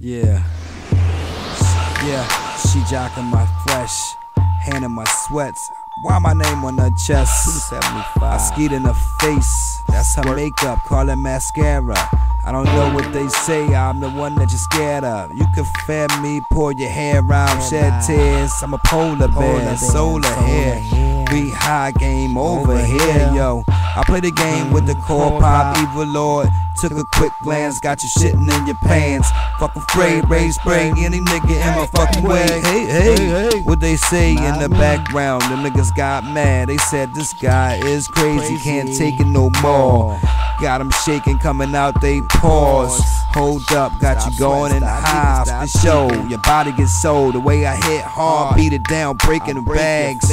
Yeah. Yeah, she jocking my flesh, hand in my sweats. Why my name on her chest? I skeet in her face, that's her makeup, call it mascara. I don't know what they say, I'm the one that you're scared of. You can fair me, pour your hair out, shed tears. I'm a polar bear, solar hair. We high game over here, yo. I play the game with the core pop, evil lord. Took a quick glance, got you shitting in your pants. Fuck afraid, raise spray, any nigga in my fucking way. Hey, hey, hey. what they say in the background? The niggas got mad. They said this guy is crazy, can't take it no more. Got them shaking, coming out they paws. Hold up, got you going in the highs. The show, your body gets sold. The way I hit hard, beat it down, breaking the bags,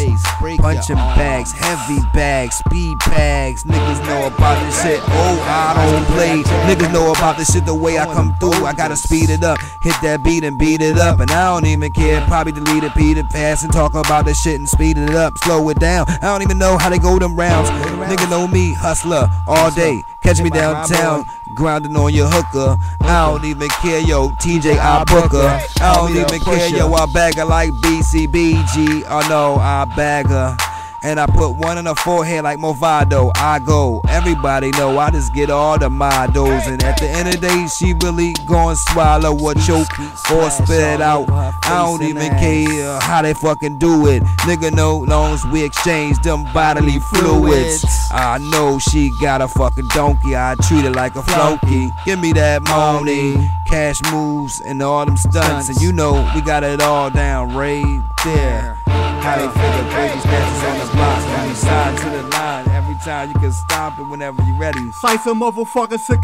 punching bags, heavy bags, speed bags. Niggas know about this shit. Oh, I don't play. Niggas know about this shit the way I come through. I gotta speed it up, hit that beat and beat it up. And I don't even care. Probably delete it, beat it fast, and talk about this shit and speed it up, slow it down. I don't even know how they go them rounds. Nigga know me, hustler, all day. Catch me downtown, grinding on your hooker. I don't even care, yo, TJ I booker. I don't even care, yo, I bag her like BCBG. Oh no, I bag her. And I put one on her forehead like Movado. I go. Everybody know I just get all the modos. And at the end of the day, she really gon' swallow or choke or spit it out. I don't even care how they fucking do it. Nigga no long as we exchange them bodily fluids. I know she got a fucking donkey. I treat her like a flunky. Give me that money. Cash moves and all them stunts. And you know we got it all down right there. How they figure baby snatches on the block. On the side to the line. Every time you can stop it whenever you're ready. Slice a motherfucker sick.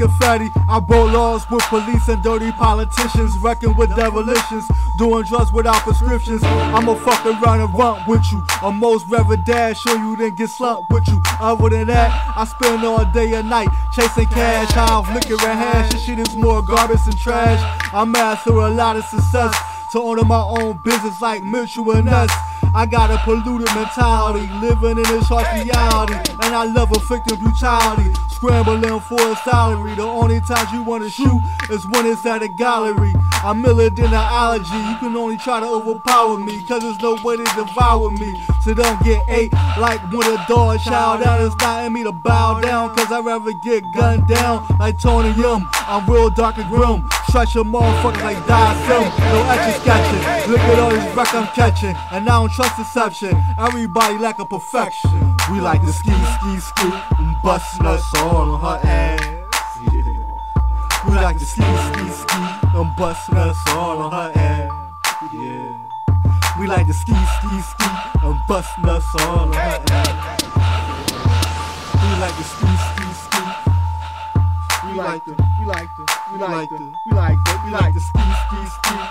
I broke laws with police and dirty politicians, wrecking with demolitions, doing drugs without prescriptions. I'ma fuck around and run with you. A most reverend dad show you then get slumped with you. Other than that, I spend all day and night chasing cash, high liquor and hash. This shit is more garbage than trash. I'm after a lot of success to own my own business like Mitchell and Ness. I got a polluted mentality, living in this harsh reality, and I love afflicting brutality, scrambling for a salary. The only times you wanna shoot is when it's at a gallery. I'm iller than an allergy, you can only try to overpower me, cause there's no way to devour me. So don't get ate like when a dog child out. It's me to bow down, cause I'd rather get gunned down like Tony Yum. I'm real dark and grim, stretch a motherfucker like die. No etching sketching, look at all these wreck I'm catching, and I don't trust deception. Everybody lack a perfection. We like to ski, ski, ski, and busting us all on her ass. We like to ski, ski, ski, and busting us all on her ass. Yeah. We like to ski, ski, ski, and busting us all on her ass. We like to ski, ski. We like to, we like to, we like to, we like to, we like to ski, ski, ski.